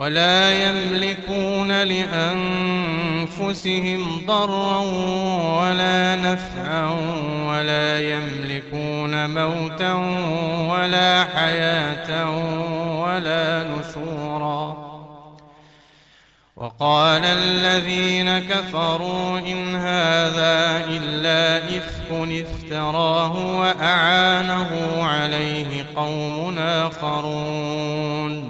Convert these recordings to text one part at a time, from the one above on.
ولا يملكون لأنفسهم ضرا ولا نفعا ولا يملكون موتا ولا حياة ولا نشورا. وقال الذين كفروا إن هذا إلا إفك افتراه وأعانه عليه قوم آخرون.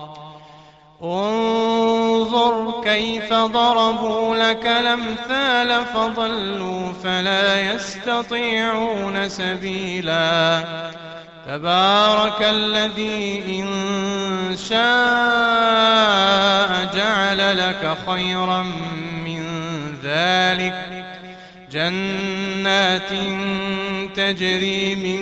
انظر كيف ضربوا لك الأمثال فضلوا فلا يستطيعون سبيلا. تبارك الذي إن شاء جعل لك خيرا من ذلك. جنات تجري من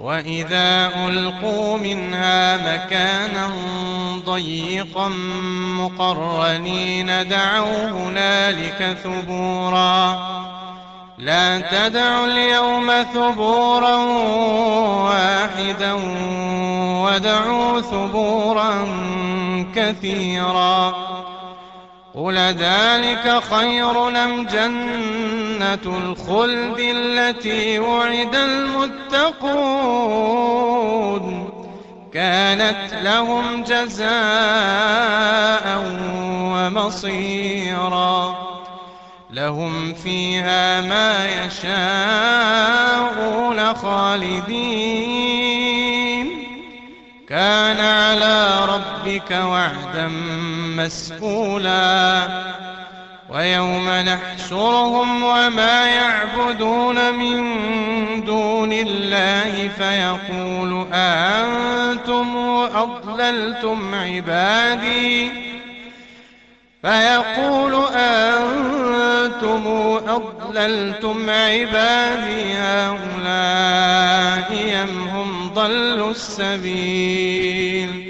وإذا ألقوا منها مكانا ضيقا مقرنين دعوا هنالك ثبورا لا تدعوا اليوم ثبورا واحدا ودعوا ثبورا كثيرا قل ذلك خير أم جنة الخلد التي وعد المتقون كانت لهم جزاء ومصيرا لهم فيها ما يشاءون خالدين كان على ربك وعدا مسئولا ويوم نحشرهم وما يعبدون من دون الله فيقول أأنتم أضللتم عبادي. فيقول أنتم أضللتم عبادي هؤلاء أم هم ضلوا السبيل؟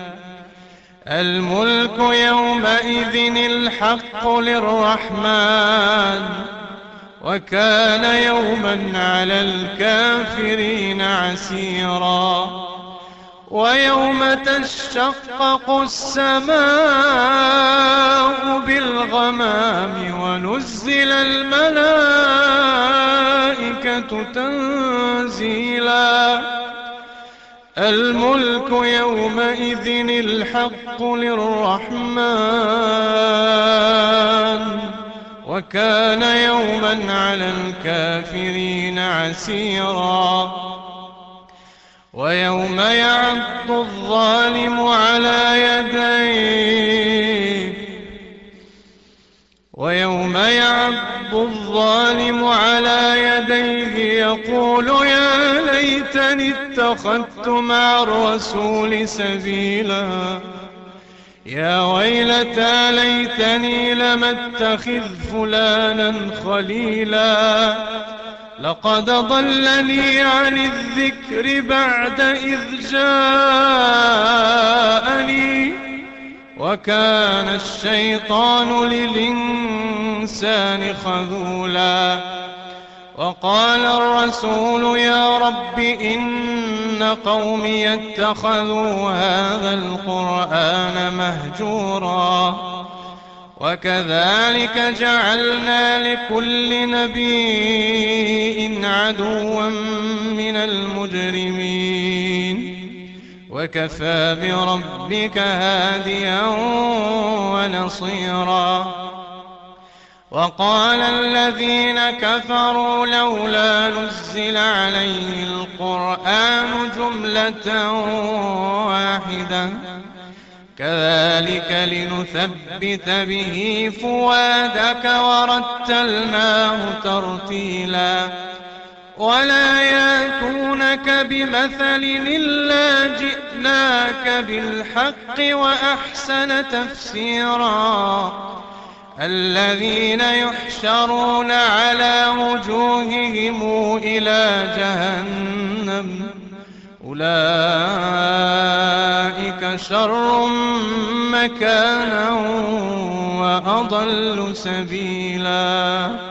الملك يومئذ الحق للرحمن وكان يوما على الكافرين عسيرا. ويوم تشقق السماء بالغمام ونزل الملائكة تنزيلاً. الملك يومئذ الحق للرحمن وكان يوما على الكافرين عسيرا. ويوم يعض الظالم على يديه ويوم يعض الظالم على يديه يقول يا ليتني اتخذت مع الرسول سبيلا. يا ويلتى ليتني لم اتخذ فلانا خليلا. لقد ضلني عن الذكر بعد إذ جاءني وكان الشيطان للإنسان خذولا. وقال الرسول يا رب إن قومي اتخذوا هذا القرآن مهجورا. وكذلك جعلنا لكل نبي عدوا من المجرمين. وكفى بربك هاديا ونصيرا. وقال الذين كفروا لولا نزل عليه القرآن جملة واحدة. كذلك لنثبت به فوادك ورتلناه ترتيلا. ولا ياتونك بمثل إلا جئناك بالحق وأحسن تفسيرا الذين يحشرون على وجوههم إلى جهنم أولئك شر مكانا وأضل سبيلا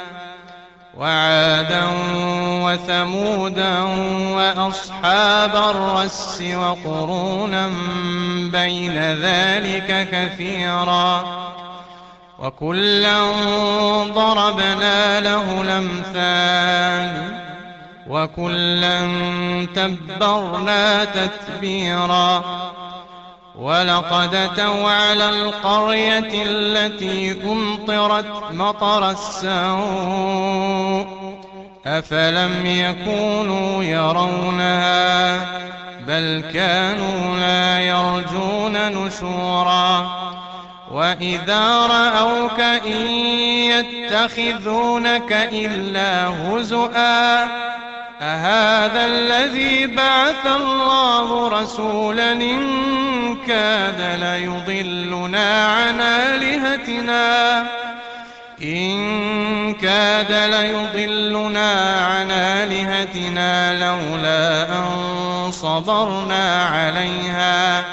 وعادا وثمودا وأصحاب الرس وقرونا بين ذلك كثيرا وكلا ضربنا له الأمثال وكلا تبرنا تتبيرا ولقد أتوا على القرية التي أمطرت مطر السوء أفلم يكونوا يرونها بل كانوا لا يرجون نشورا وإذا رأوك إن يتخذونك إلا هزؤا أهذا الذي بعث الله رسولا إن كاد ليضلنا عن آلهتنا. إن كاد ليضلنا عن آلهتنا لولا أن صبرنا عليها.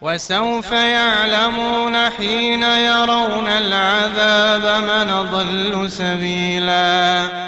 وسوف يعلمون حين يرون العذاب من ضل سبيلاً.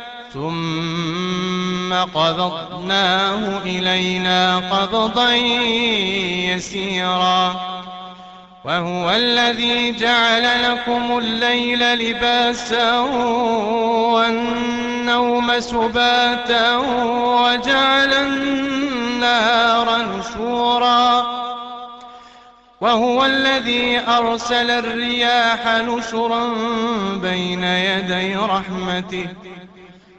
ثم قبضناه إلينا قبضا يسيرا. وهو الذي جعل لكم الليل لباسا والنوم سباتا وجعل النار نشورا. وهو الذي أرسل الرياح نشرا بين يدي رحمته.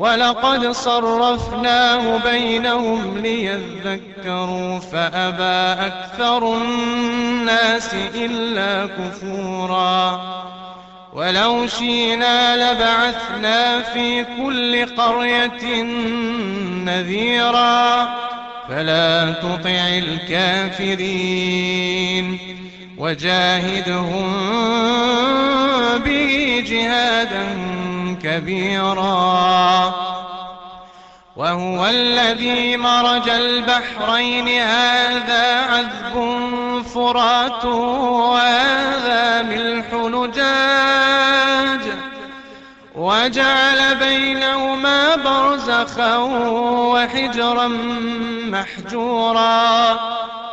ولقد صرفناه بينهم ليذكروا فأبى أكثر الناس إلا كفورا. ولو شينا لبعثنا في كل قرية نذيرا. فلا تطع الكافرين. وجاهدهم به جهادا كبيرا. وهو الذي مرج البحرين هذا عذب فرات وهذا ملح نجاج. وجعل بينهما برزخا وحجرا محجورا.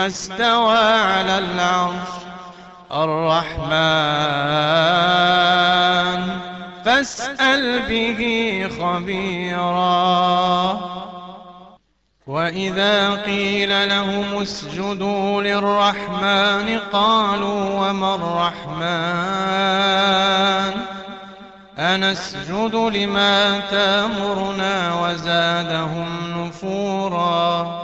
استوى على العرش الرحمن. فاسأل به خبيرا. وإذا قيل لهم اسجدوا للرحمن قالوا وما الرحمن؟ أنسجد لما تأمرنا وزادهم نفورا.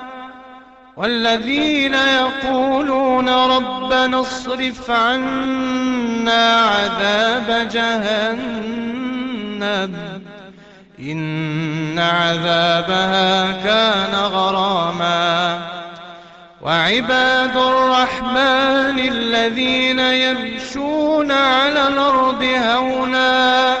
والذين يقولون ربنا اصرف عنا عذاب جهنم. إن عذابها كان غراما. وعباد الرحمن الذين يمشون على الأرض هونا.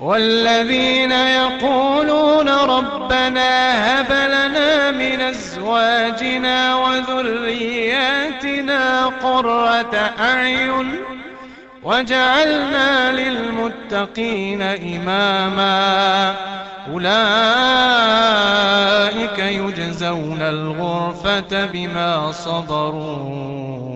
والذين يقولون ربنا هب لنا من أزواجنا وذرياتنا قرة أعين وجعلنا للمتقين إماما أولئك يجزون الغرفة بما صبروا